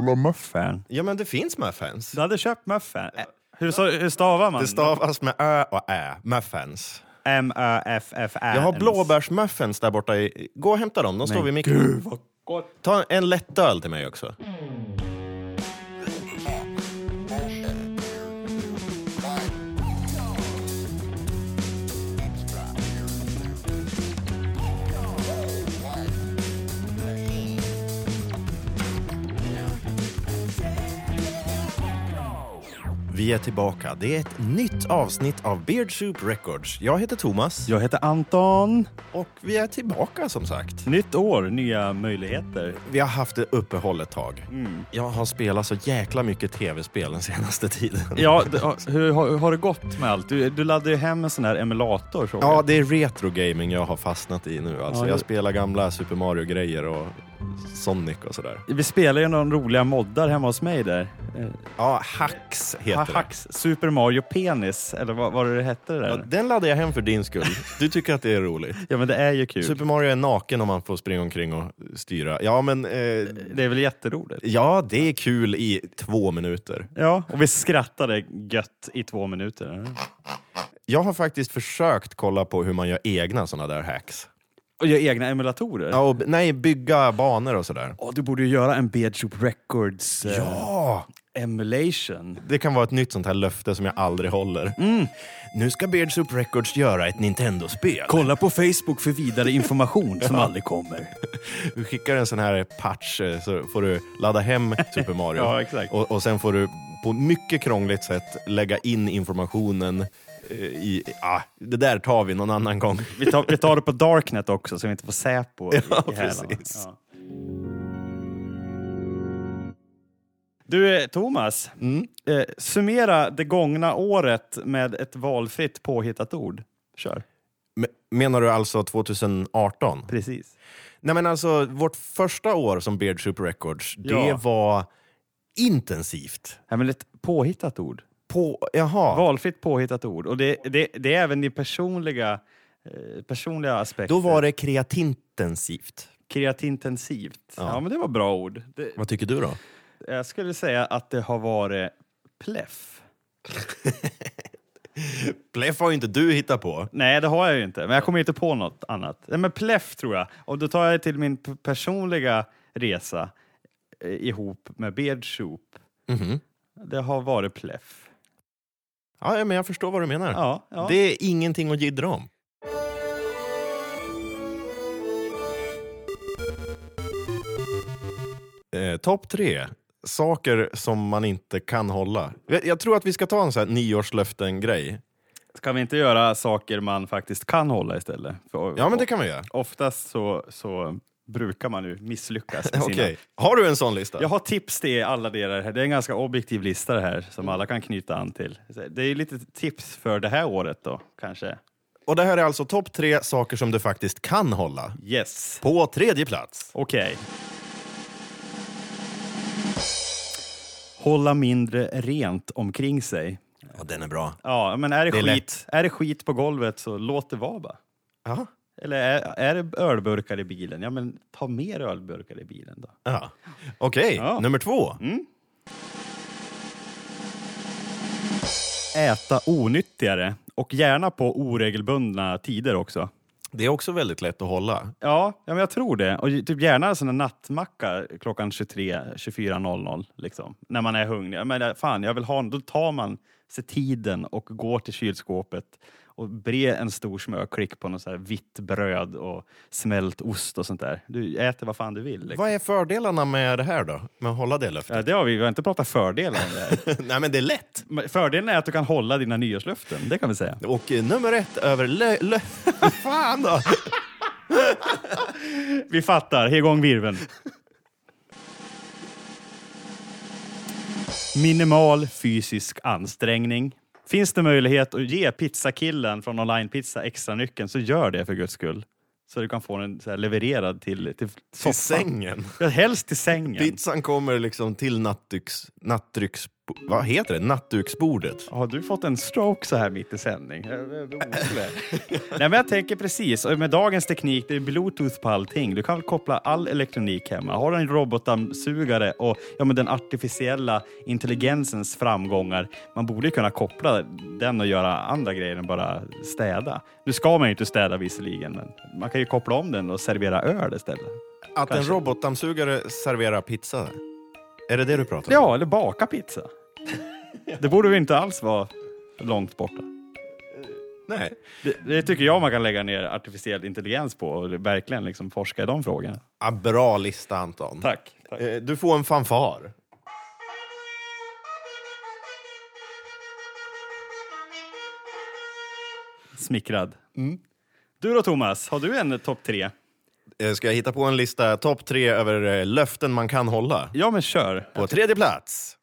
vill ha muffin. Ja, men det finns muffins. Du hade köpt muffin. Ä- Hur, så, hur stavar man? Det stavas med ö och ä. Muffins. M-Ö-F-F-Ä. Jag har blåbärsmuffins där borta. I... Gå och hämta dem, de står vid mikron. Gud vad gott. Ta en lättöl till mig också. Vi är tillbaka. Det är ett nytt avsnitt av Beard Soup Records. Jag heter Thomas Jag heter Anton. och vi är tillbaka som sagt. Nytt år, nya möjligheter. Vi har haft ett uppehåll ett tag. Jag har spelat så jäkla mycket tv-spel den senaste tiden. Ja, hur, har, har det gått med allt? Du, du laddade ju hem en sån här emulator. såg Ja, det är retro gaming jag har fastnat i nu. Alltså, Ja, jag det- spelar gamla Super Mario-grejer och Sonic och sådär. Vi spelar ju några roliga moddar hemma hos mig där. Ja, Hacks heter det. Hax, Super Mario Penis, eller vad vad det hette det där? Ja, den laddade jag hem för din skull. Du tycker att det är roligt. Ja men det är ju kul. Super Mario är naken om man får springa omkring och styra. Ja, men... Eh, Det är väl jätteroligt? ja, det är kul i två minuter. Ja, och vi skrattade gött i två minuter. Jag har faktiskt försökt kolla på hur man gör egna sådana där hacks. Och gör egna emulatorer? Ja, och, nej, bygga banor och sådär. Ja, du borde ju göra en Beardshop Records eh, Ja! emulation. Det kan vara ett nytt sånt här löfte som jag aldrig håller. Mm. Nu ska Beard Soup Records göra ett Nintendo-spel. Kolla på Facebook för vidare information som aldrig kommer. Du skickar en sån här patch eh, så får du ladda hem Super Mario. Ja, exakt. Och, och sen får du på mycket krångligt sätt lägga in informationen i... Ah, det där tar vi någon annan gång. Vi tar, vi tar det på Darknet också så vi inte får Säpo i- Ja, i precis. Ja. Du eh, Thomas, Mm. eh, summera det gångna året med ett valfritt påhittat ord. Kör. Me- Menar du alltså 2018? Precis. Nej men alltså, vårt första år som Beard Soup Records, det Ja. var intensivt. Ja, men ett påhittat ord. På, jaha, Valfritt påhittat ord. Och det, det, det är även i personliga, eh, personliga aspekter. då var det kreatintensivt. Kreatintensivt. Ja. Ja. men det var bra ord. Det, Vad tycker du då? jag skulle säga att det har varit pleff. Pleff har ju inte du hittat på. Nej, det har jag ju inte. Men jag kommer inte på något annat. Nej, men pleff tror jag. Och då tar jag det till min personliga resa eh, ihop med Beard Soup. Mhm. Det har varit pleff. Ja, men jag förstår vad du menar. Ja, ja. Det är ingenting att jiddra om. Eh, Topp tre saker som man inte kan hålla. Jag, jag tror att vi ska ta en sån här nyårslöften-grej. Ska vi inte göra saker man faktiskt kan hålla istället? För, Ja, men det kan vi göra. Oftast så, så brukar man ju misslyckas med sina... Har du en sån lista? Jag har tips till alla delar här. Det är en ganska objektiv lista det här som alla kan knyta an till. Det är lite tips för det här året då, kanske. Och det här är alltså topp tre saker som du faktiskt kan hålla. Yes. På tredje plats. Okej. Hålla mindre rent omkring sig. Ja, den är bra. Ja, men är det, Det är skit, är det skit på golvet så låt det vara bara. Ja. Eller är, är det ölburkar i bilen? Ja, men ta mer ölburkar i bilen då. ja. Okej, Ja. nummer två. Äta onyttigare och gärna på oregelbundna tider också. Det är också väldigt lätt att hålla. Ja, ja men jag tror det. Och typ gärna en sån här nattmacka klockan 23, 24.00 liksom. När man är hungrig. Men fan, jag vill ha Då tar man sig tiden och går till kylskåpet och brer en stor smörklick på något så här vitt bröd och smält ost och sånt där. Du äter vad fan du vill. Liksom. Vad är fördelarna med det här då? Med att hålla det löftet? Ja, det har vi, vi har inte pratat fördelar om det här. Nej men det är lätt. Fördelen är att du kan hålla dina nyårslöften, det kan vi säga. Och eh, nummer ett över lö... lö fan då! Vi fattar, he igång virveln. Minimal fysisk ansträngning. Finns det möjlighet att ge pizzakillen från Online Pizza extra nyckeln så gör det för guds skull. Så du kan få den levererad till, till Till sängen. Ja, helst till sängen. Pizzan kommer liksom till nattdrycks, nattdrycksbordet. Vad heter det? Nattduksbordet. Har du fått en stroke så här mitt i sändning? Nej, men jag tänker precis, med dagens teknik, det är bluetooth på allting. Du kan väl koppla all elektronik hemma. Har du en robotdammsugare och ja, men den artificiella intelligensens framgångar, man borde ju kunna koppla den och göra andra grejer än bara städa. Nu ska man ju inte städa visserligen, men man kan ju koppla om den och servera öl istället. Att Kanske. en robotdammsugare serverar pizza. Är det det du pratar om? Ja, eller baka pizza. Det borde väl inte alls vara långt borta. Nej. Det, det tycker jag man kan lägga ner artificiell intelligens på och verkligen liksom forska i de frågorna. Ja, bra lista Anton. Tack. tack. Eh, Du får en fanfar. Smickrad. Du då Thomas, har du en topp tre? Eh, Ska jag hitta på en lista topp tre över eh, löften man kan hålla? Ja, men kör. På tredje plats.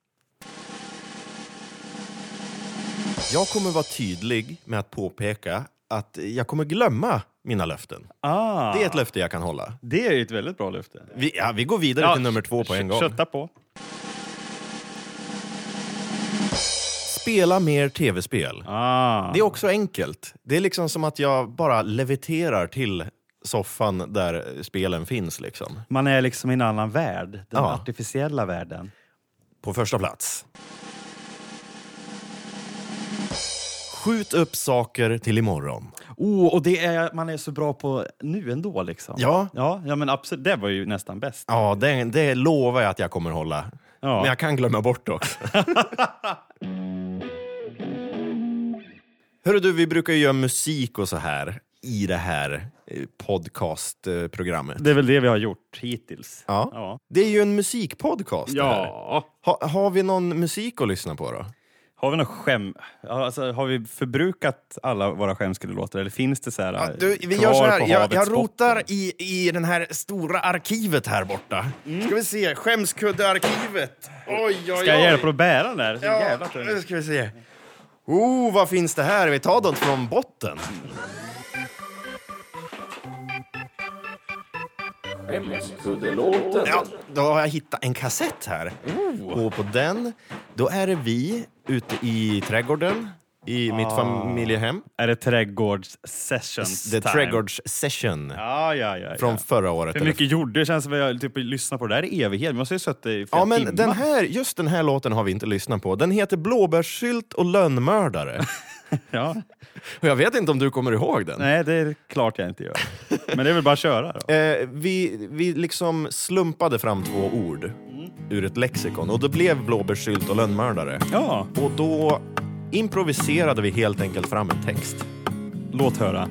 Jag kommer vara tydlig med att påpeka att jag kommer glömma mina löften. Ah, Det är ett löfte jag kan hålla. det är ett väldigt bra löfte. Vi, ja, vi går vidare till nummer två på en gång. Kötta på. Spela mer tv-spel. Ah. Det är också enkelt. Det är liksom som att jag bara leviterar till soffan där spelen finns. Liksom. Man är liksom i en annan värld, den Ja. artificiella världen. På första plats. Skjut upp saker till imorgon. Oh, och det är man är så bra på nu ändå liksom. Ja. Ja, ja men absolut. Det var ju nästan bäst. Ja, det, det lovar jag att jag kommer hålla. Ja. Men jag kan glömma bort det också. Hörru du, vi brukar ju göra musik och så här i det här eh, podcastprogrammet. Det är väl det vi har gjort hittills. Ja. Ja. Det är ju en musikpodcast ja. Ha, har vi någon musik att lyssna på då? Har vi något skäm... Alltså, har vi förbrukat alla våra skämskuddelåtar eller finns det så här... Ja, du, vi kvar gör så här. på Jag, havets jag rotar i, i den här stora arkivet här borta. Ska vi se, skämskuddearkivet. Oj, oj, oj. Ska jag hjälpa dig att bära den där? Så Ja, jävla nu ska vi se. Oh, vad finns det här? Vi tar dem från botten. Ja, då har jag hittat en kassett här. Och på den, då är det vi ute i trädgården i mitt familjehem. Är det trädgårds sessions The time? Trädgårds Session Ja, ja, ja. från förra året. Hur eller mycket gjorde det? känns som att jag typ lyssnat på det där i evighet. Vi måste ju suttit i flera Ja, men timmar. den här, just den här låten har vi inte lyssnat på. Den heter Blåbärssylt och lönnmördare. Ja. och jag vet inte om du kommer ihåg den? Nej, det är klart jag inte gör. Men det är väl bara att köra då. Eh, vi, vi liksom slumpade fram två ord ur ett lexikon och det blev blåbärssylt och lönnmördare. Ja, Och då improviserade vi helt enkelt fram en text. låt höra.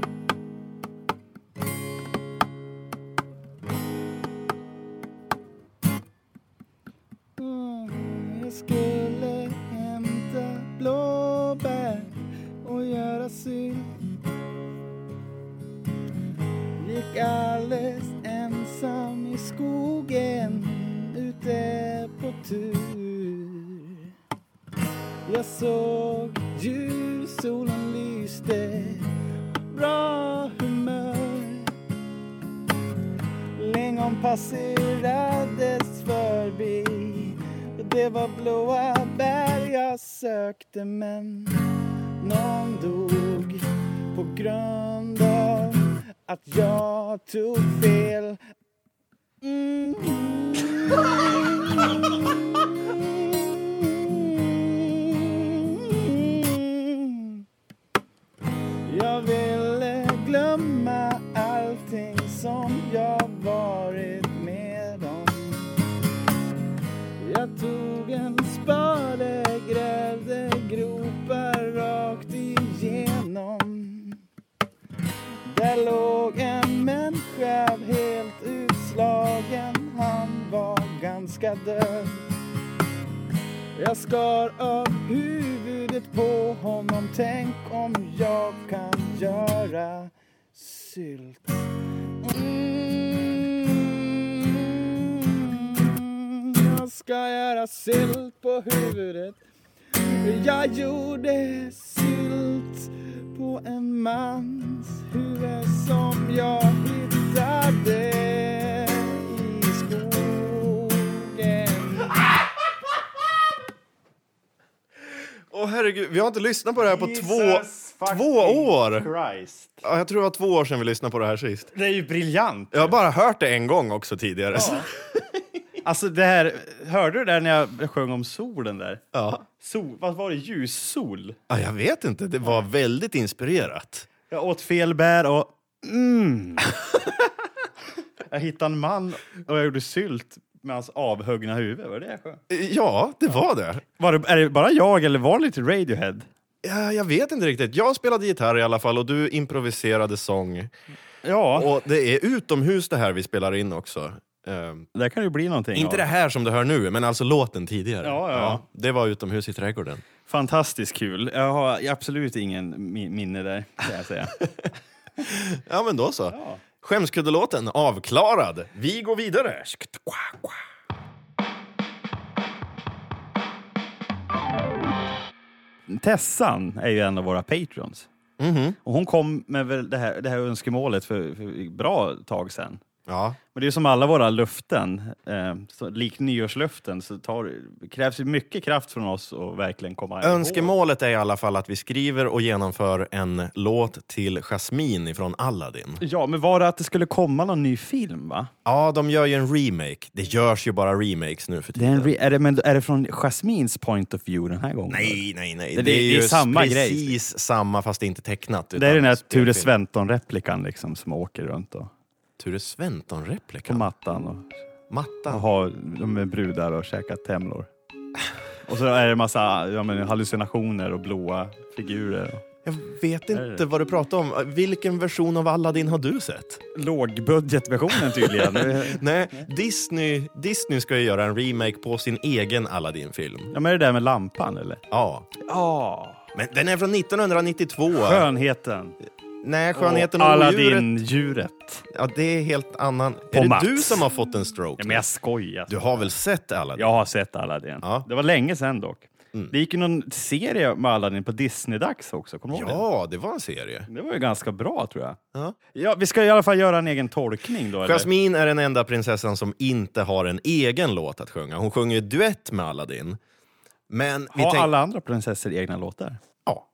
Kläder. jag skar av huvudet på honom. Tänk om jag kan göra sylt. Mm, Jag ska göra sylt på huvudet. Jag gjorde sylt på en mans huvud som jag hittade. Herregud, vi har inte lyssnat på det här på två, Jesus två fucking år. Christ. Ja, jag tror det var två år sedan vi lyssnade på det här sist. Det är ju briljant. Jag har bara hört det en gång också tidigare. Ja. Alltså det här, hörde du det där när jag sjöng om solen där? Ja. Sol, vad var det? Ljussol? ja, jag vet inte, det var väldigt inspirerat. Jag åt fel bär och... Mm. jag hittade en man och jag gjorde sylt med hans avhuggna huvud. Var det det sjöng? Ja, det var det. Var det? Är det bara jag eller var det lite Radiohead? Ja, jag vet inte riktigt. Jag spelade gitarr i alla fall och du improviserade sång. Ja, Och det är utomhus det här vi spelar in också. Ehm, det kan ju bli någonting inte av. det här som du hör nu, men alltså låten tidigare. Ja, ja, ja. det var utomhus i trädgården. Fantastiskt kul. Jag har absolut ingen mi- minne där, kan jag säga. Ja, men då så. Ja. Skämskuddelåten avklarad. Vi går vidare. Tessan är ju en av våra patrons. Mhm. Och hon kom med väl det, här, det här önskemålet för, för bra tag sedan. Ja. Men det är ju som alla våra löften, eh, så, likt nyårslöften, så tar, krävs det mycket kraft från oss att verkligen komma ihåg. Önskemålet är i alla fall att vi skriver och genomför en låt till Jasmine från Aladdin. Ja, men var det att det skulle komma någon ny film? va? Ja, de gör ju en remake. Det görs ju bara remakes nu för Det är, tiden. en re- är, det, men är det från Jasmins point of view den här gången? Nej, nej, nej. Det- Det, det- är det är ju samma precis grej. samma fast det är inte tecknat. Det är den här. Ture Sventon-replikan liksom, som åker runt och, Ture på Sventon-replikan? mattan och, och Mattan? har de är brudar och käkar temlor. Och så är det massa ja, men, hallucinationer och blåa figurer. Jag vet inte vad du pratar om. Vilken version av Aladdin har du sett? Lågbudgetversionen tydligen. Nej, Disney, Disney ska ju göra en remake på sin egen Aladdin-film. ja, men är det där med lampan eller? Ja, Ja. men den är från 1992. Skönheten. Nej, Skönheten och odjuret. Aladdin-djuret. Ja, det är helt annan. På är det Mats. du som har fått en stroke? Ja, men jag skojar. Du har väl sett Aladdin? Jag har sett Aladdin. Ja. Det var länge sedan dock. Mm. Det gick ju någon serie med Aladdin på Disney-dags också. Kommer du ihåg det? Ja, det var en serie. Det var ju ganska bra tror jag. Ja. Ja, vi ska i alla fall göra en egen tolkning då. Eller? Jasmine är den enda prinsessan som inte har en egen låt att sjunga. Hon sjunger ju duett med Aladdin. Men Har alla andra prinsessor egna låtar? Ja.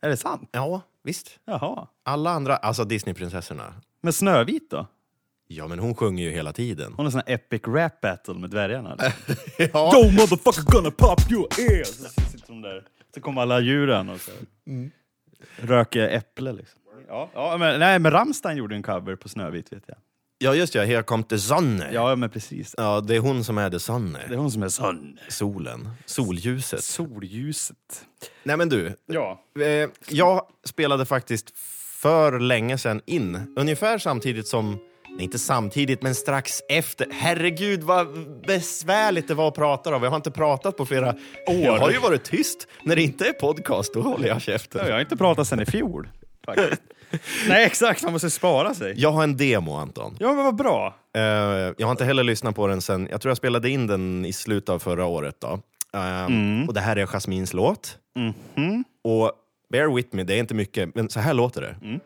Är det sant? ja, visst. Jaha. Alla andra, alltså Disneyprinsessorna. Men Snövit då? Ja, men hon sjunger ju hela tiden. Hon har sån här epic rap battle med dvärgarna. Ja. Go motherfucker gonna pop your ears! Så sitter de där. Så kommer alla djuren och så röker äpple liksom. Ja, ja men, nej, men Rammstein gjorde en cover på Snövit vet jag. Ja, just ja. Here come the sun. Ja, men precis. Ja, det är hon som är the sun. Det är hon som är sån. Solen. Solljuset. Solljuset. Nej, men du. Ja. Eh, jag spelade faktiskt för länge sedan in, ungefär samtidigt som Nej, inte samtidigt, men strax efter. Herregud vad besvärligt det var att prata då. Vi har inte pratat på flera år. Jag har ju varit tyst. När det inte är podcast, då håller jag käften. Jag har inte pratat sedan i fjol. faktiskt. nej, exakt. Man måste spara sig. Jag har en demo, Anton. Ja, men vad bra. Eh, jag har inte heller lyssnat på den sen, jag tror jag spelade in den i slutet av förra året. Då. Eh, Och det här är Jasmins låt. Mhm. Och bear with me, det är inte mycket, men så här låter det. Det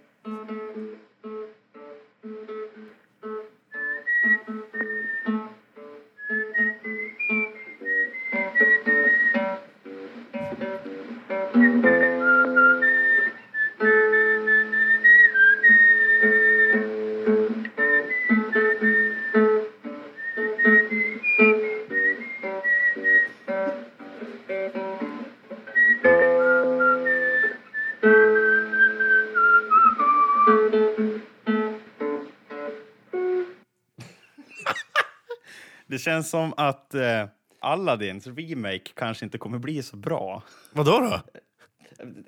känns som att eh, Aladdins remake kanske inte kommer bli så bra. Vadå då?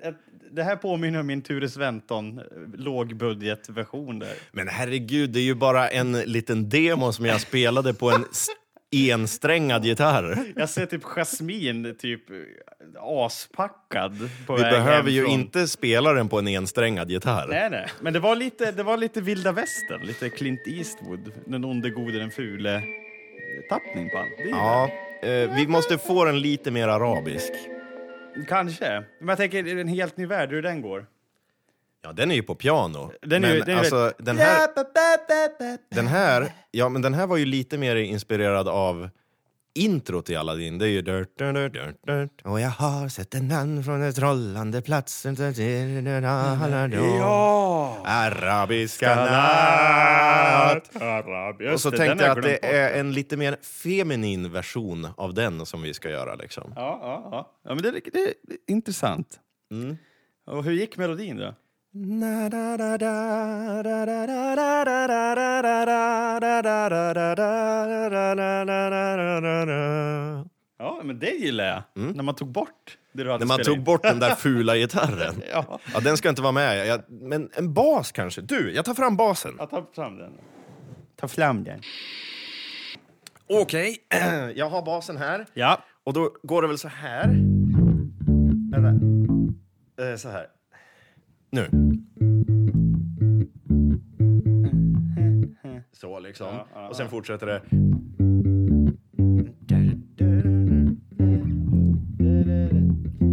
Eh, Det här påminner om min Ture Sventon eh, lågbudgetversion där. Men herregud, det är ju bara en liten demo som jag spelade på en ensträngad gitarr. Jag ser typ Jasmine typ eh, aspackad på Vi väg behöver ju inte spela den på en ensträngad gitarr. Nej, nej. Men det var lite, det var lite vilda västern, lite Clint Eastwood. Den onde, gode, den fule. Tappning på ju Ja, eh, vi måste få den lite mer arabisk. Kanske. Men jag tänker, är det en helt ny värld hur den går? Ja, den är ju på piano. Den är men den är alltså, väl- den här... Den här, ja, men den här var ju lite mer inspirerad av introt i Aladdin. Det är ju... Dört, dört, dört, dört. Och jag har sett en man från den trollande platsen Ja! Arabiska natt. Arab. Och så tänkte jag att det är en lite mer feminin version av den som vi ska göra. Liksom. Ja, ja, ja. ja men det, det, det är intressant. Mm. Och hur gick melodin då? Ja, men det gillar jag. När man tog bort det du hade När man tog in. bort den där fula gitarren. Ja, Ja, den ska inte vara med. Jag, men en bas kanske? Du, jag tar fram basen. jag tar fram den. Ta fram den. Okej, jag har basen här. Ja. Och då går det väl så här. Vänta. Eh, så här. Nu. Så liksom. Ja, ja, Och sen fortsätter det.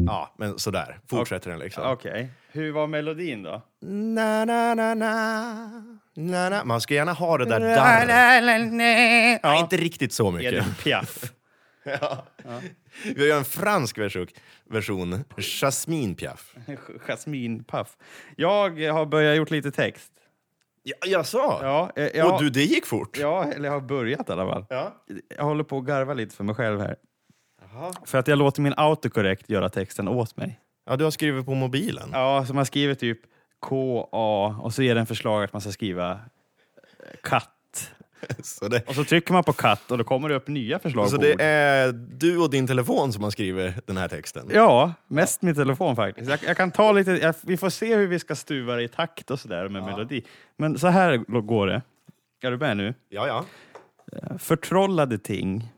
Ja, men sådär. Fortsätter den liksom. Okej. Hur var melodin då? Na, na, na, na. Na, na. Man ska gärna ha det där darret. Ja. Inte riktigt så mycket. Edith Piaf. Ja. Vi har en fransk version, Jasmine Piaf. Jasmine Puff. Jag har börjat gjort lite text. Ja, jag sa? Ja, eh, ja, Och du, det gick fort. ja, eller jag har börjat i alla fall. Ja. Jag håller på att garva lite för mig själv här. Jaha. För att jag låter min autocorrect göra texten åt mig. ja, du har skrivit på mobilen. Ja, så man skriver typ K-A och så ger den förslag att man ska skriva katt. Så, det, Och så trycker man på katt och då kommer det upp nya förslag så på det ord. är du och din telefon som har skrivit den här texten? Ja, mest min telefon faktiskt. Jag, jag kan ta lite, jag, vi får se hur vi ska stuva det i takt och sådär med melodi. Men så här går det. Är du med nu? Ja, ja. Förtrollade ting,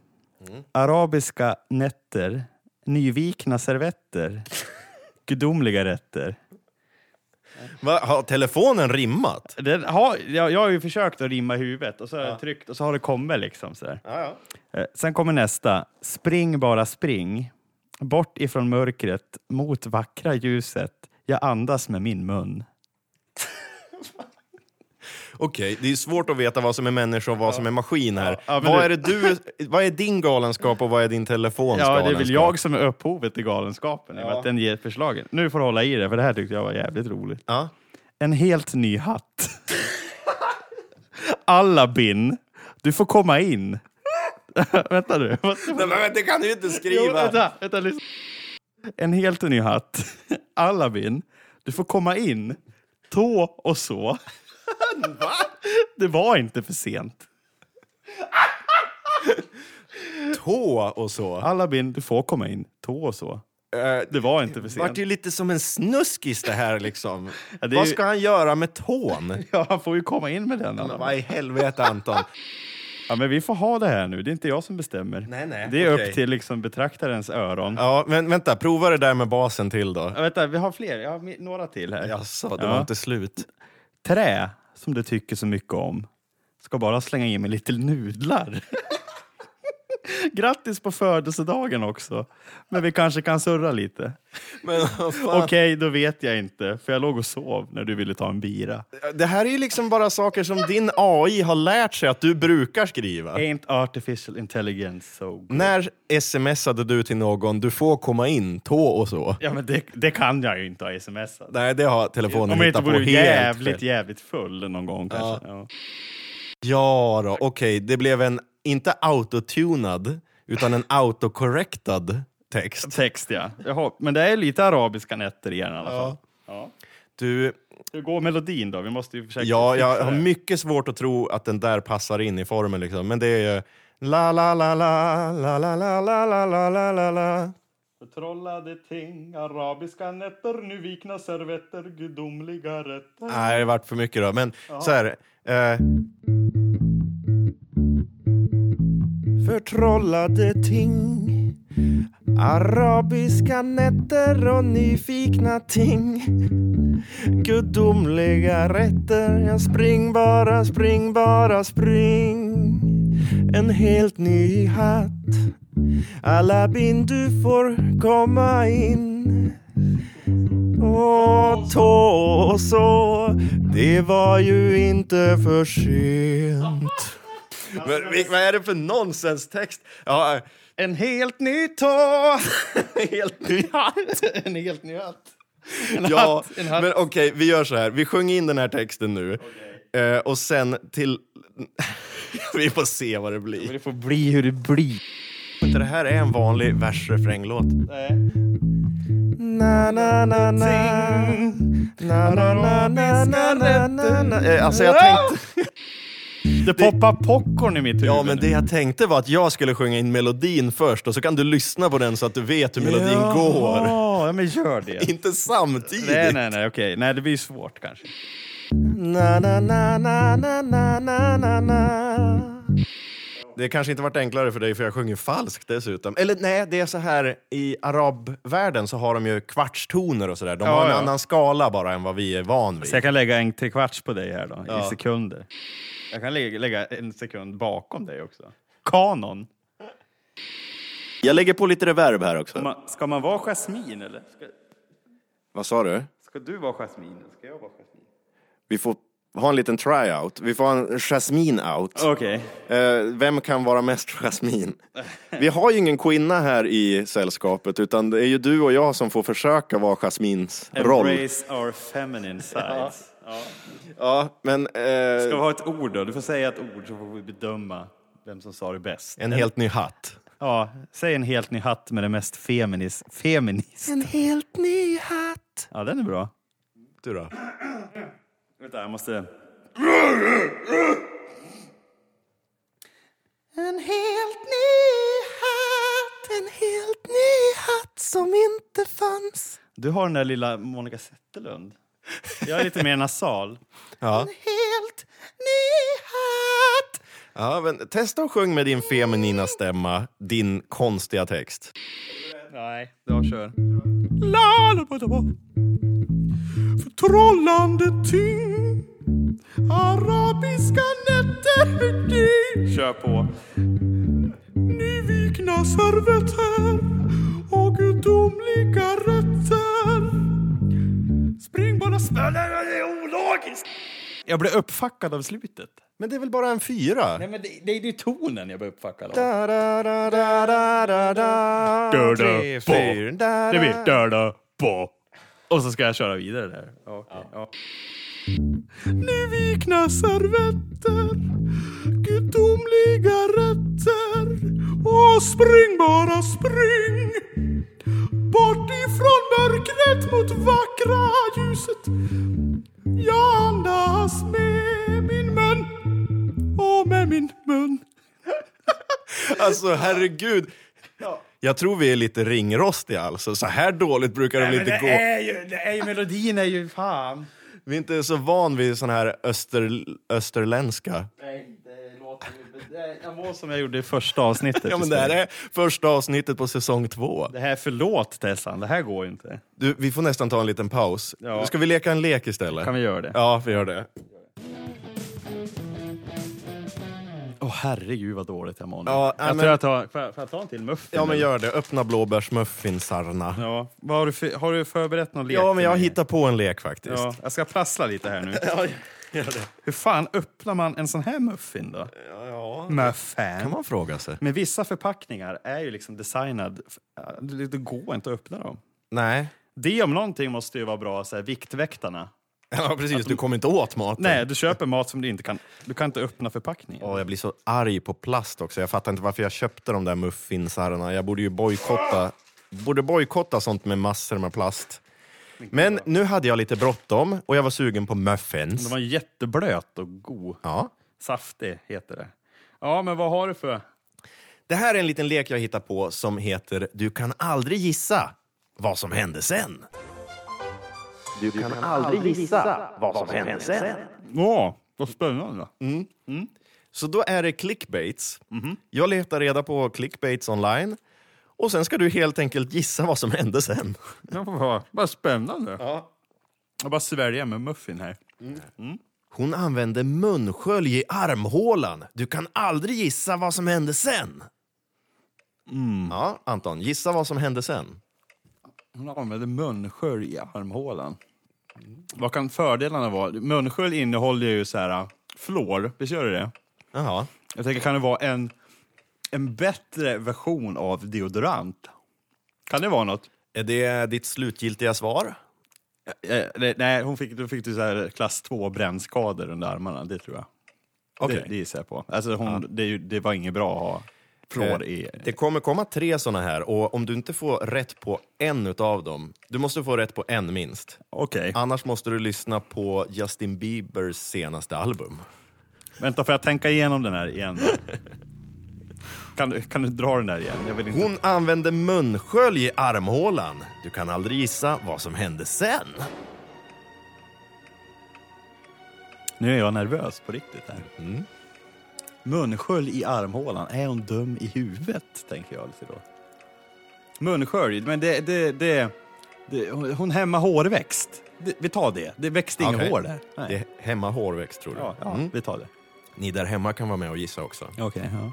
arabiska nätter, nyvikna servetter, gudomliga rätter. Va, har telefonen rimmat? Den har, jag, jag har ju försökt att rimma i huvudet och så har jag tryckt och så har det kommit liksom. Sådär. Ja, ja. Eh, Sen kommer nästa. Spring bara spring. Bort ifrån mörkret, mot vackra ljuset. Jag andas med min mun. Okej, det är svårt att veta vad som är människa och vad som är maskin här. Ja, men vad, du- är det du, vad är din galenskap och vad är din telefons Ja, det är väl jag som är upphovet till galenskapen, i och med att den ger förslagen. Nu får du hålla i det, för det här tyckte jag var jävligt roligt. Ja. En helt ny hatt. Alla bin. Du får komma in. vänta nu. Nej, men det kan du ju inte Jo, skriva! vänta, vänta, lyssna. En helt ny hatt. Alla bin. Du får komma in. Tå och så. Va? Det var inte för sent. Tå och så. Alla bin, du får komma in. Tå och så. Eh, Det var inte för Det vart sent. ju lite som en snuskis det här liksom. Ja, det Vad ju- ska han göra med tån? Ja, han får ju komma in med den. Men vad i helvete Anton? Ja, men vi får ha det här nu. Det är inte jag som bestämmer. Nej, nej, Det är okej. upp till liksom betraktarens öron. Ja. Ja, men vänta, prova det där med basen till då. vänta, vi har fler. Jag har några till här. Jaså, det Ja. var inte slut. Trä, som du tycker så mycket om, ska bara slänga in mig lite nudlar. Grattis på födelsedagen också. Men vi kanske kan surra lite. Okej, då vet jag inte. För jag låg och sov när du ville ta en bira. Det här är ju liksom bara saker som din AI har lärt sig att du brukar skriva. Ain't artificial intelligence so good. När smsade du till någon, du får komma in, tå och så? Ja, men det, det kan jag ju inte ha smsat. Nej, det har telefonen Om jag inte hittat på vore helt jävligt, fel. jävligt full någon gång kanske. Ja. Ja då, okej, det blev en, inte autotunad, utan en autocorrectad text. Text ja. Jaha, men det är lite arabiska nätter igen i alla fall. Ja. Du, Hur går melodin då? Vi måste ju försöka ja, jag har det. mycket svårt att tro att den där passar in i formen liksom, men det är ju la la la la la la la la la la la la la Förtrollade ting, arabiska nätter, nu vikna servetter, gudomliga rätter. Nej, det vart för mycket då. Men så här. Eh. Förtrollade ting. Arabiska nätter och nyfikna ting. Gudomliga rätter. Jag spring bara, spring bara, spring. En helt ny hatt. Alabin, du får komma in. Och tå och så. Det var ju inte för sent. Men vad är det för nonsenstext? Ja, En helt ny tå! helt ny hatt. en helt ny hatt. En Ja, hatt, en hatt. men okej, vi gör så här. Vi sjunger in den här texten nu. Eh, och sen till... vi får se vad det blir. Det får bli hur det blir. Inte det här är en vanlig vers-refränglåt. Nej. Na, na, na, na. Na, na, na, na, na, na, na, na. Eh, Alltså jag tänkte... Mm. Det poppar popcorn i mitt huvud. Ja, men det jag tänkte var att jag skulle sjunga in melodin först och så kan du lyssna på den så att du vet hur melodin ja, går. Ja, men gör det. Inte samtidigt. Nej, nej, nej, okej. Nej, det blir svårt kanske. Na, na, na, na, na, na, na. Det kanske inte varit enklare för dig för jag sjunger falskt dessutom. Eller nej, det är så här i arabvärlden så har de ju kvartstoner och sådär. De Ja, har en ja. annan skala bara än vad vi är van vid. Så jag kan lägga en trekvarts på dig här då, Ja. i sekunder. Jag kan lägga, lägga en sekund bakom dig också. Kanon. Jag lägger på lite reverb här också. Ska man, ska man vara Jasmin eller? Ska, Vad sa du? ska du vara Jasmin eller ska jag vara Jasmin? Vi får ha en liten tryout. Vi får ha en Jasmine-out. Okej. Eh, vem kan vara mest Jasmine? Vi har ju ingen kvinna här i sällskapet, utan det är ju du och jag som får försöka vara Jasmins roll. Embrace our feminine sides. Ja. Ja, men... Ska vi Eh, ha ett ord då? Du får säga ett ord så får vi bedöma vem som sa det bäst. en helt ny hatt. Ja, säg en helt ny hatt med det mest feminis... Feminist. En helt ny hatt. Ja, den är bra. Du då? Vänta, jag måste... En helt ny hatt, en helt ny hatt som inte fanns. Du har den där lilla Monica Zetterlund. Jag är lite mer nasal. Ja. Helt ny hatt. ja, men testa och sjung med din feminina stämma, din konstiga text. Nej, då kör. La, la, la, la, la. Förtrollande ting Arabiska nätter di. Kör på. Nyvikna servetter och gudomliga rätter Spring bara smäller, det är ologiskt! Jag blev uppfackad av slutet. Men det är väl bara en fyra? Nej men det, det är ju tonen jag blev uppfackad av. Da, da, da, da, da, da, da. Da, da, Tre, bo. Det blir da. på. Och så ska jag köra vidare där. Okay, ja. Nyvikna servetter, gudomliga rätter och spring bara spring bort ifrån mörkret mot vackra ljuset. Jag andas med min mun och med min mun. Alltså herregud. Jag tror vi är lite ringrostiga alltså. Så här dåligt brukar det väl inte gå. är ju, det är ju, melodin är ju fan. Vi är inte så van vid sån här öster, österländska. Nej, det låter ju... det- Jag mår som jag gjorde i första avsnittet. Ja men det här är första avsnittet på säsong två. Det här är förlåt Tessan, det här går ju inte. Du, vi får nästan ta en liten paus. Ja. Ska vi leka en lek istället? Kan vi göra det? Ja, vi gör det. Herregud vad dåligt jag mår nu. Ja, jag men- tror jag tar... Får jag, får jag ta en till muffin? Ja men gör det. Öppna blåbärsmuffinsarna. Ja, vad har, du för, har du förberett någon lek? Ja men jag mig? hittar på en lek faktiskt. Ja, jag ska prassla lite här nu. Ja, gör det. Hur fan öppnar man en sån här muffin då? Ja, Muffin. kan man fråga sig. Men vissa förpackningar är ju liksom designad... Det går inte att öppna dem. Nej. Det om någonting måste ju vara bra, så här, Viktväktarna. Ja precis, du kommer inte åt maten. Nej, du köper mat som du inte kan... Du kan inte öppna förpackningen. Åh, jag blir så arg på plast också. Jag fattar inte varför jag köpte de där muffinsarna. Jag borde ju bojkotta, borde bojkotta sånt med massor med plast. Men nu hade jag lite bråttom och jag var sugen på muffins. Den var jätteblöt och god. Ja. Saftig heter det. Ja, men vad har du för... Det här är en liten lek jag hittar på som heter Du kan aldrig gissa vad som hände sen. Du kan aldrig gissa vad som hände sen. Ja, vad spännande. Så då är det clickbaits. Jag letar reda på clickbaits online och sen ska du helt enkelt gissa vad som hände sen. Ja, vad, spännande. Ja. Jag bara sväljer med muffin här. Hon använde munskölj i armhålan. Du kan aldrig gissa vad som hände sen. Ja, Anton, gissa vad som hände sen. Hon använder munskölj i armhålan. Vad kan fördelarna vara? Munskölj innehåller ju så här fluor, visst gör det det? Jaha. Jag tänker, kan det vara en, en bättre version av deodorant? Kan det vara något? Är det ditt slutgiltiga svar? Eh, nej, Nej, hon fick, då fick du så här klass 2 brännskador under armarna, det tror jag. Okej. Det, det gissar jag på. Alltså hon, det, är ju- det var inget bra att ha fluor i. Det kommer komma tre såna här och om du inte får rätt på en utav dem, du måste få rätt på en minst. Okej, Annars måste du lyssna på Justin Biebers senaste album. vänta får jag tänka igenom den här igen? kan, du, kan du dra den där igen? Jag vill inte... Hon använde munskölj i armhålan. Du kan aldrig gissa vad som hände sen. Nu är jag nervös på riktigt här. Mm. Munskölj i armhålan, är hon dum i huvudet? Tänker jag lite då. Munskölj, men det, det, det, det hon- hämmar hårväxt. Det, vi tar det, det växte inget Okej. hår där. Nej. Det är hemma hårväxt tror du? ja, ja, Mm. vi tar det. Ni där hemma kan vara med och gissa också. Okej, ja.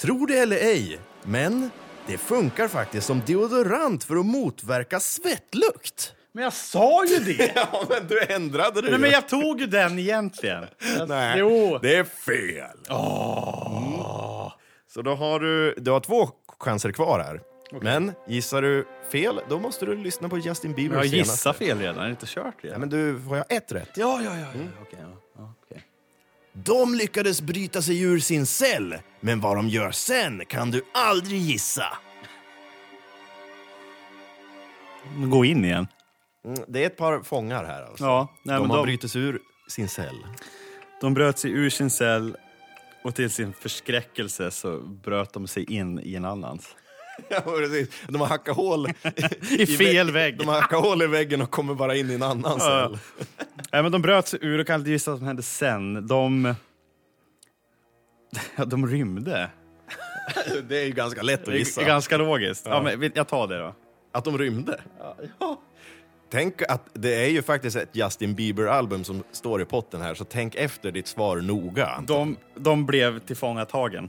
Tro det eller ej, men det funkar faktiskt som deodorant för att motverka svettlukt. Men jag sa ju det! Ja, men du ändrade det Nej, men jag tog ju den egentligen. Nej, Jo. det är fel. Mm. Så då har du, du har två chanser kvar här. Men gissar du fel, då måste du lyssna på Justin Men Bieber jag senaste. gissat fel redan, jag har inte kört Ja, redan. men du får jag ett rätt. Ja, ja, ja. ja. Okej, ja. ja okej. De lyckades bryta sig ur sin cell, men vad de gör sen kan du aldrig gissa. Gå in igen. Mm, det är ett par fångar här alltså. Ja, nej, de men har de, brutit sig ur sin cell. de bröt sig ur sin cell och till sin förskräckelse så bröt de sig in i en annans. Ja, precis. De har hackat hål I fel vägg. De har hackat hål i väggen och kommer bara in i en annan Ja. cell. Nej, men de bröt sig ur och kan inte gissa vad som hände sen. De... Ja, de rymde. Det är ju ganska lätt att Det gissa. är ganska logiskt. Ja. Ja. men jag tar det då. Att de rymde? Tänk att det är ju faktiskt ett Justin Bieber-album som står i potten här, så tänk efter ditt svar noga. De, de blev tillfångatagen.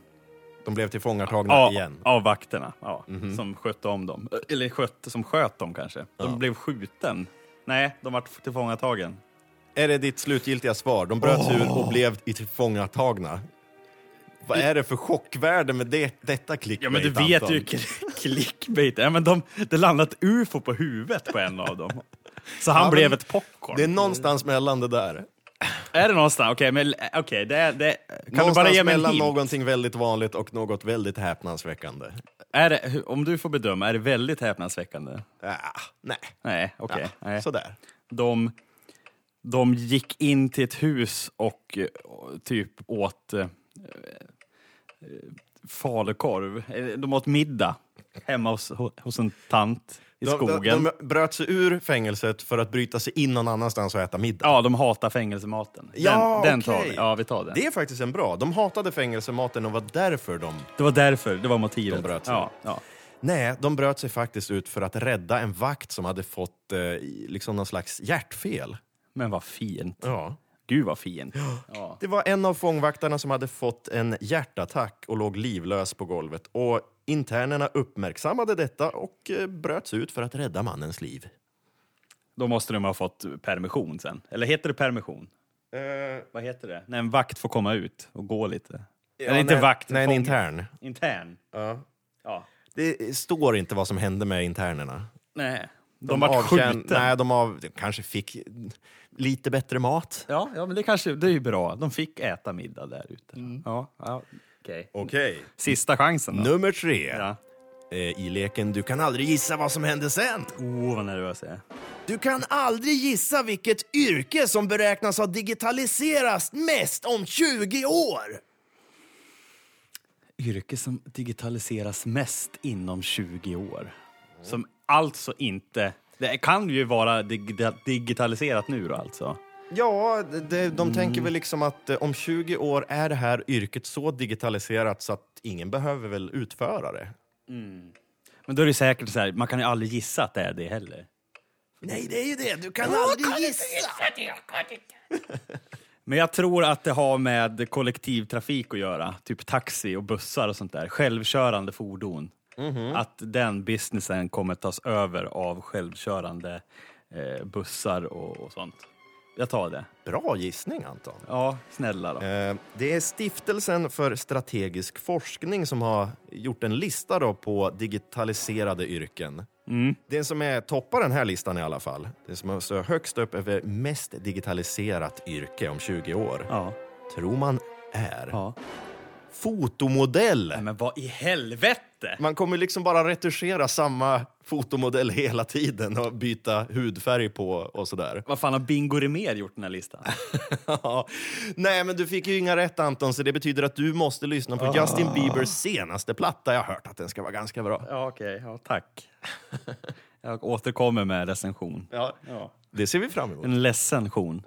De blev tillfångatagna Ja, igen. av vakterna ja, som skötte om dem. Eller skötte, som sköt dem kanske. De Ja. blev skjuten. Nej, de var tillfångatagen. Är det ditt slutgiltiga svar? De bröt sig ur och blev tillfångatagna. Vad är det för chockvärde med det, detta clickbait, Ja, men du vet Anton? ju clickbait. Ja, men de, det landade ett ufo på huvudet på en av dem. Så han Ja, blev ett popcorn. Det är någonstans mellan det där. Är det någonstans? Okej, men okej, det, det, kan du någonstans bara ge mig mellan hint? någonting väldigt vanligt och något väldigt häpnadsväckande. Är det, om du får bedöma, är det väldigt häpnadsväckande? Ah, nej, Nej, okej. ja, nej. sådär. De, de gick in till ett hus och, eh, och typ åt eh, eh, falukorv. Eh, De åt middag hemma hos, hos en tant i De, skogen. de, de bröt sig ur fängelset för att bryta sig in någon annanstans och äta middag. Ja, de hatar fängelsematen. Den, Ja, den tar okej. vi. Ja, vi tar den. Det är faktiskt en bra. De hatade fängelsematen och var därför de... Det var därför, det var motivet. De bröt sig. ja, ja. Nej, de bröt sig faktiskt ut för att rädda en vakt som hade fått eh, liksom någon slags hjärtfel. Men vad fint. Ja. Gud vad fint. Ja. Det var en av fångvaktarna som hade fått en hjärtattack och låg livlös på golvet. Och internerna uppmärksammade detta och eh, bröt sig ut för att rädda mannens liv. Då måste de ha fått permission sen. Eller heter det permission? Eh, Vad heter det? När en vakt får komma ut och gå lite. ja, Eller inte nej, vakt, Nej, en intern. Intern. Ja. Ja. Det står inte vad som hände med internerna. Nej. De, vart avtjän- skjuten. Nej, de av, de kanske fick lite bättre mat. Ja, ja, men det kanske det är ju bra. De fick äta middag där ute. Ja, ja, okej. Okej. Sista chansen då. Nummer tre. Ja. Eh, I leken Du kan aldrig gissa vad som hände sen. Oh, vad nervös jag är. Du kan aldrig gissa vilket yrke som beräknas ha digitaliserats mest om 20 år. Yrke som digitaliseras mest inom 20 år. Som alltså inte... Det kan ju vara dig- digitaliserat nu då alltså. Ja, det, de tänker väl liksom att eh, om 20 år är det här yrket så digitaliserat så att ingen behöver väl utföra det. Men då är det säkert så här, man kan ju aldrig gissa att det är det heller. Nej, det är ju det. Du kan aldrig gissa. Men jag tror att det har med kollektivtrafik att göra. Typ taxi och bussar och sånt där. Självkörande fordon. Att den businessen kommer tas över av självkörande eh, bussar och, och sånt. Jag tar det. Bra gissning, Anton. Ja, snälla då. Eh, Det är Stiftelsen för strategisk forskning som har gjort en lista då på digitaliserade yrken. Mm. Det som är toppar den här listan i alla fall, det som så högst upp över mest digitaliserat yrke om 20 år, Ja. tror man är ja. Fotomodell. Men vad i helvete! Man kommer liksom bara retuschera samma fotomodell hela tiden och byta hudfärg på och sådär. Vad fan har Bingo Rimér gjort den här listan? Ja. Nej, men du fick ju inga rätt Anton, så det betyder att du måste lyssna på Justin Biebers senaste platta. Jag har hört att den ska vara ganska bra. ja, okej. Ja, tack. Jag återkommer med recension. Ja, Ja. det ser vi fram emot. En ledsension.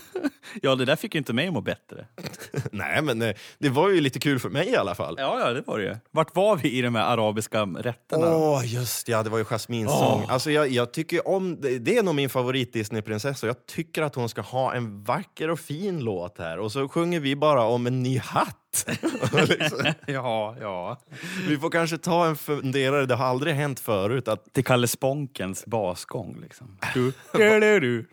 Ja, det där fick ju inte mig att må bättre. Nej, men eh, det var ju lite kul för mig i alla fall. Ja, ja, det var det ju. Vart var vi i de här arabiska rätterna? då? Åh, just ja, det var ju Jasmins sång. Alltså, jag, jag tycker om, det, det är nog min favorit Disneyprinsessa. Jag tycker att hon ska ha en vacker och fin låt här. Och så sjunger vi bara om en ny hatt. liksom. Ja, ja. Vi får kanske ta en funderare, det har aldrig hänt förut att Till Kalle Sponkens basgång liksom. Du, du, du, du.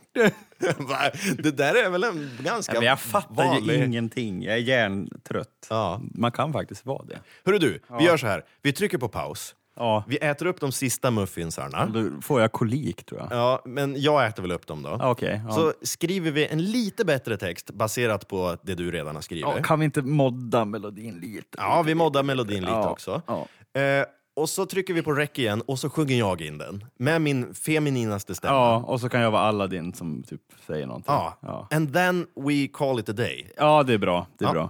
det där är väl en ganska Ja, men jag fattar vanlig... ju ingenting. Jag är hjärntrött. Ja. Man kan faktiskt vara det. Hörru du, vi gör så här. Vi trycker på paus. Ja, Vi äter upp de sista muffinsarna. då får jag kolik tror jag. Ja, men jag äter väl upp dem då. Ja, Okej. ja. Så skriver vi en lite bättre text baserat på det du redan har skrivit. ja, kan vi inte modda melodin lite? Ja, vi moddar melodin lite Ja, också. ja. Eh, och så trycker vi på rec igen och så sjunger jag in den. Med min femininaste stämma. Ja, och så kan jag vara Aladdin som typ säger någonting. Ja. ja. And then we call it a day. Ja, det är bra. Det är Ja. bra.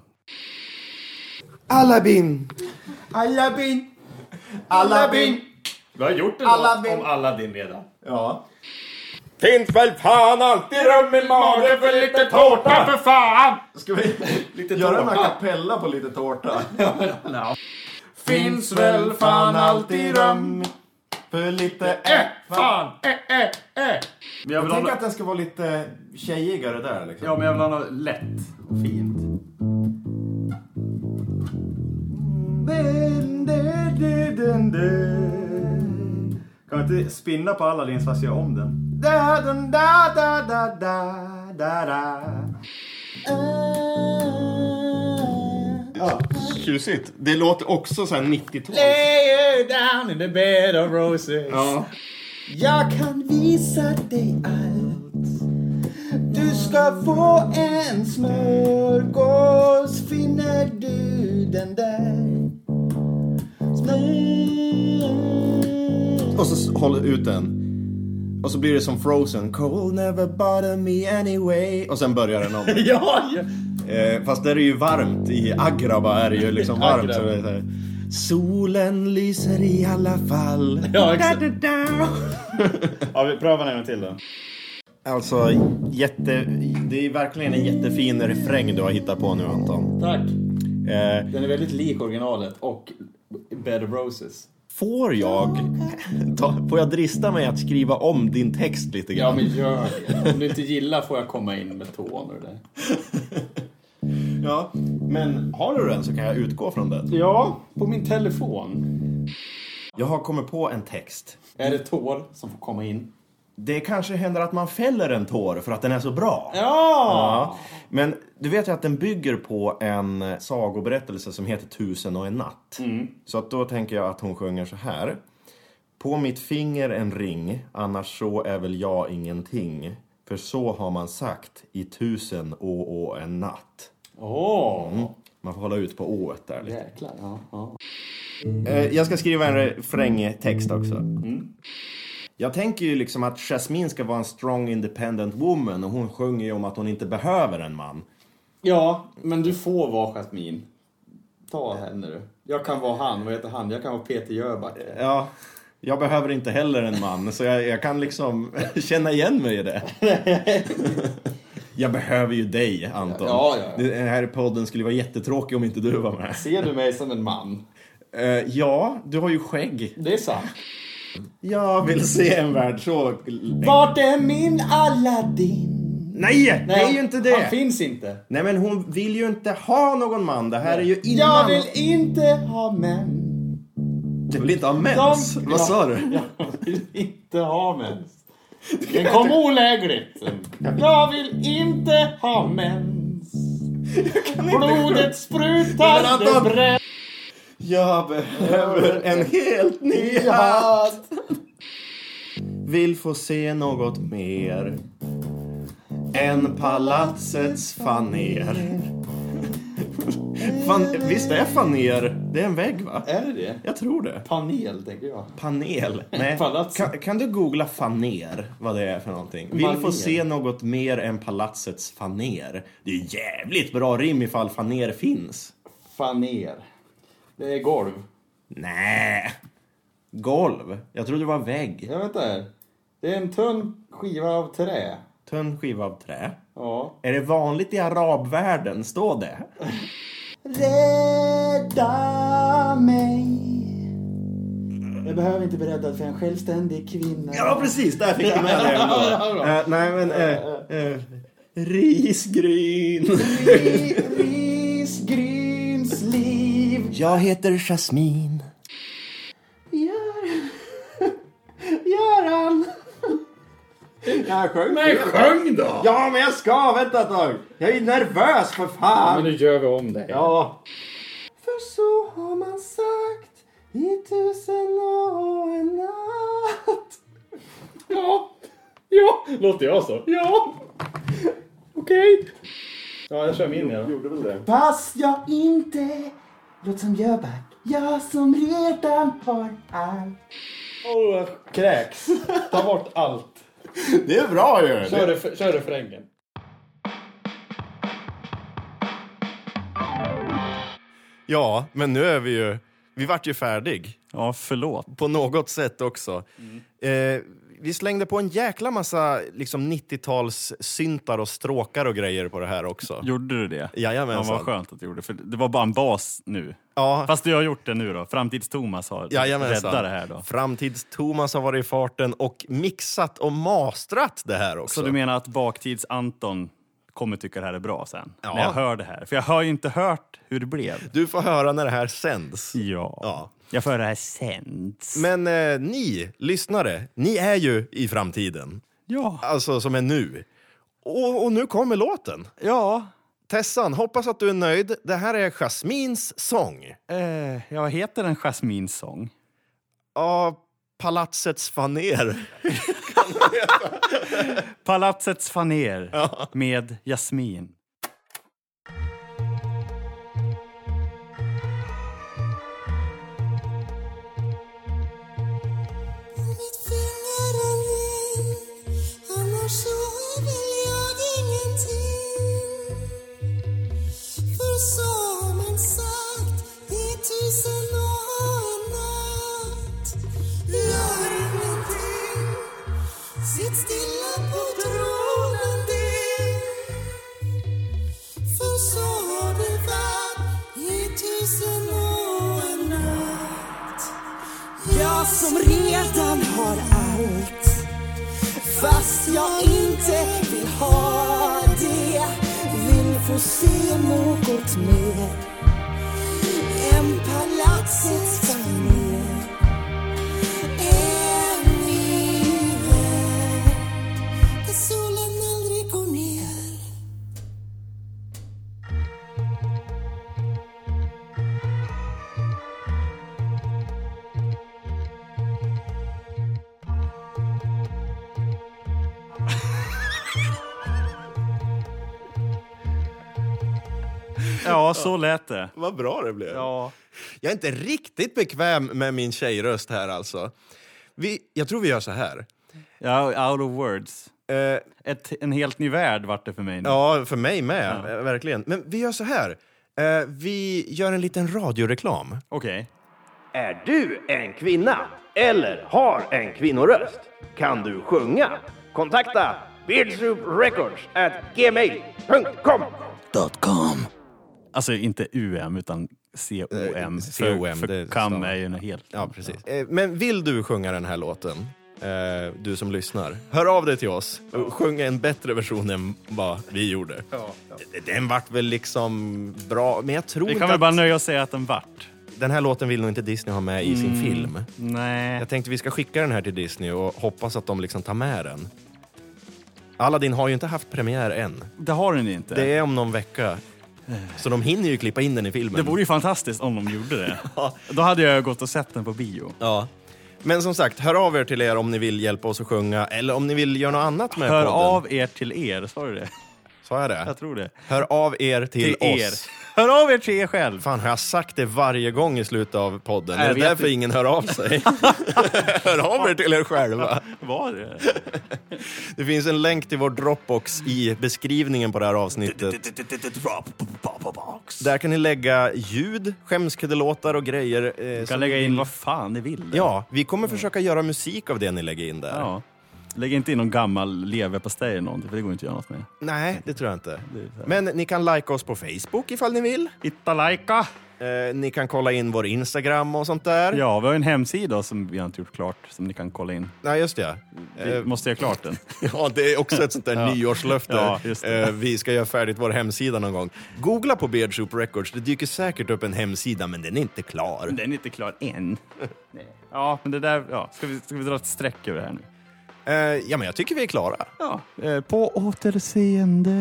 Alabin, Alabin, Alabin. Vi har gjort en Aladdin. om Aladdin redan. Ja. Finns väl fan alltid rum i magen för lite tårta för fan! Ska vi göra en a cappella på lite tårta? Finns väl fan alltid rum För lite... Äh, fan, äh, äh, äh. Jag vill ha Tänk nå- att den ska vara lite tjejigare där liksom. Ja, men jag vill ha något lätt och fint. Kan vi inte spinna på Aladdins fast göra om den? Da, da, da, da, da, da, da, da. Ja, Tjusigt. Det låter också så här 90-tal. Lay you down in the bed of roses. Ja. Jag kan visa dig allt. Du ska få en smörgås finner du den där. Smör- Och så håller ut den. Och så blir det som Frozen. Cold never bother me anyway. Och sen börjar den om. Ja, ja. Eh, fast där är det ju varmt. I Agraba är det ju liksom varmt. Så det är så här. Solen lyser i alla fall. Ja, exakt. Da, da, da. ja vi prövar en gång till då. Alltså, jätte, det är verkligen en jättefin refräng du har hittat på nu Anton. Tack. Eh, Den är väldigt lik originalet och Bed of Roses. får jag ta, får jag drista mig att skriva om din text lite Ja, grann? men gör det. Om du inte gillar får jag komma in med toner där. Ja, men har du den så kan jag utgå från den. Ja, på min telefon. Jag har kommit på en text. Är det tår som får komma in? Det kanske händer att man fäller en tår för att den är så bra. Ja! Ja, men du vet ju att den bygger på en sagoberättelse som heter Tusen och en natt. Så att då tänker jag att hon sjunger så här. På mitt finger en ring, annars så är väl jag ingenting. För så har man sagt i tusen å och en natt. Åh! Man får hålla ut på ået där lite. Jäklar. Ja, ja. Eh, Jag ska skriva en refrängtext också. Jag tänker ju liksom att Jasmine ska vara en strong independent woman och hon sjunger ju om att hon inte behöver en man. ja, men du får vara Jasmine. Ta henne du. Jag kan vara han. Vad heter han? Jag kan vara Peter Jöback. Ja, jag behöver inte heller en man, så jag, jag kan liksom känna igen mig i det. Jag behöver ju dig, Anton. Ja, ja, ja. Den här podden skulle vara jättetråkig om inte du var med. Ser du mig som en man? Eh, ja, du har ju skägg. Det är sant. Jag vill se en värld så... Vart är min Aladdin? Nej, det är ju inte Han det! finns inte. Nej, men hon vill ju inte ha någon man. Det här är ju innan... Jag vill inte ha män. Du vill inte ha mens? De- Vad sa du? Jag vill inte ha mens. Den kom olägligt. Jag vill inte ha mens. Blodet sprutar, det bränner. Jag behöver en helt ny hatt. Vill få se något mer än palatsets faner. Fan, visst är faner, det är en vägg va? Är det det? Jag tror det. Panel, tänker jag. Panel. Nej. Kan, kan du googla faner, vad det är för någonting? Vill Maner. få se något mer än palatsets faner. Det är jävligt bra rim ifall faner finns. Faner. Det är golv. Nej. Golv. Jag trodde det var vägg. Jag vet inte. Det är en tunn skiva av trä. Tunn skiva av trä. Ja. Är det vanligt i arabvärlden? Står det? Rädda mig. Jag behöver inte bli räddad för en självständig kvinna. Ja, precis. Där fick jag med det ändå. Eh, nej, men... Uh, uh, risgryn. Risgryns liv. Jag heter Jasmin. Jag sjöng. Men sjung då! Ja, men jag ska. Vänta ett tag. Jag är nervös för fan. Men nu gör vi om det. Ja. För så har man sagt i tusen och en natt. Ja. Ja. Låter jag så? Ja. Okej. Ja, jag kör min igen. Gjorde väl det. Fast jag inte låt som Jöback. Jag som redan har allt. Åh, jag kräks. Ta bort allt. Det är bra ju. Kör, ref- kör refrängen. Ja, men nu är vi ju... Vi vart ju färdig. Ja, förlåt. På något sätt också. Eh, vi slängde på en jäkla massa liksom 90-tals syntar och stråkar och grejer på det här också. Gjorde du det? Ja, Jajamensan. vad skönt att du gjorde För det var bara en bas nu. Ja, Fast du har gjort det nu då. Framtids-Thomas har Jajamensan. räddat det här då. Framtids-Thomas har varit i farten och mixat och mastrat det här också. Så du menar att baktids-Anton kommer tycka det här är bra sen? Ja. När jag hör det här. För jag har ju inte hört hur det blev. Du får höra när det här sänds. Ja. Ja. Jag får det här sänds. Men eh, ni, lyssnare, ni är ju i framtiden. Ja. Alltså som är nu. Och, och nu kommer låten. Ja. Tessan, hoppas att du är nöjd. Det här är Jasmins sång. Eh, ja, vad heter den Jasmins sång? Ja, Palatsets faner. Palatsets faner med Jasmin. Lät det. Vad bra det blev. Ja. Jag är inte riktigt bekväm med min tjejröst här alltså. Vi, jag tror vi gör så här. ja, out of words. Eh, Ett, en helt ny värld vart det för mig nu. ja, för mig med. eh, Verkligen. Men vi gör så här. Eh, vi gör en liten radioreklam. Okej. Är du en kvinna eller har en kvinnoröst? Kan du sjunga? Kontakta beardsouprecords at gmail.com Alltså inte UM utan COM. Eh, COM, för det stavas. är ju något helt... Ja, precis. Eh, men vill du sjunga den här låten, eh, du som lyssnar, hör av dig till oss och sjung en bättre version än vad vi gjorde. D- Den vart väl liksom bra, men jag tror Vi kan väl att... bara nöja oss och säga att den vart. den här låten vill nog inte Disney ha med i sin film. Nej. Jag tänkte vi ska skicka den här till Disney och hoppas att de liksom tar med den. Aladdin har ju inte haft premiär än. Det har den inte. Det är om någon vecka. Så de hinner ju klippa in den i filmen. Det vore ju fantastiskt om de gjorde det. Då hade jag gått och sett den på bio. Ja. Men som sagt, hör av er till er om ni vill hjälpa oss att sjunga eller om ni vill göra något annat med Hör podden. av er till er, sa du det? Sa jag det? Jag tror det. Hör av er till, Till oss. er. Hör av er till er själv. Fan, har jag sagt det varje gång i slutet av podden? Jag är det därför ingen hör av sig? hör av er till er själva. Var det? Det finns en länk till vår Dropbox i beskrivningen på det här avsnittet. Där kan ni lägga ljud, skämskuddelåtar och grejer. Eh, Du kan lägga in vad fan ni vill. Ja, vi kommer försöka göra musik av det ni lägger in där. ja. Lägg inte in någon gammal leverpastej eller någonting, för det går inte att göra något med. Nej, det tror jag inte. Men ni kan likea oss på Facebook ifall ni vill. Hitta lajka! Eh, ni kan kolla in vår Instagram och sånt där. Ja, vi har en hemsida som vi har inte gjort klart, som ni kan kolla in. Nej, just det. Vi Eh, måste göra klart den. Ja, det är också ett sånt där Ja. nyårslöfte. Ja, just det. Eh, Vi ska göra färdigt vår hemsida någon gång. Googla på Beard Soup Records. Det dyker säkert upp en hemsida, men den är inte klar. Den är inte klar än. Ja, men det där... Ja. Ska, vi, ska vi dra ett streck över det här nu? Eh, Ja, men jag tycker vi är klara. Ja. Eh, På återseende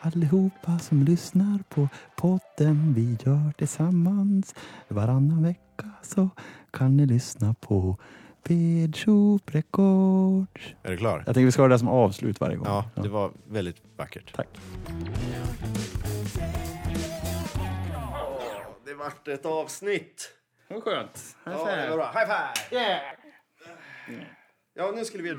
allihopa som lyssnar på podden vi gör tillsammans. Varannan vecka så kan ni lyssna på Bedsoup Records. Är du klar? Jag tänker vi ska ha det där som avslut varje gång. Ja, det var väldigt vackert. Tack. Det vart ett avsnitt. Vad skönt. Ja, det var bra. High five! Yeah! Ja, nu skulle vi...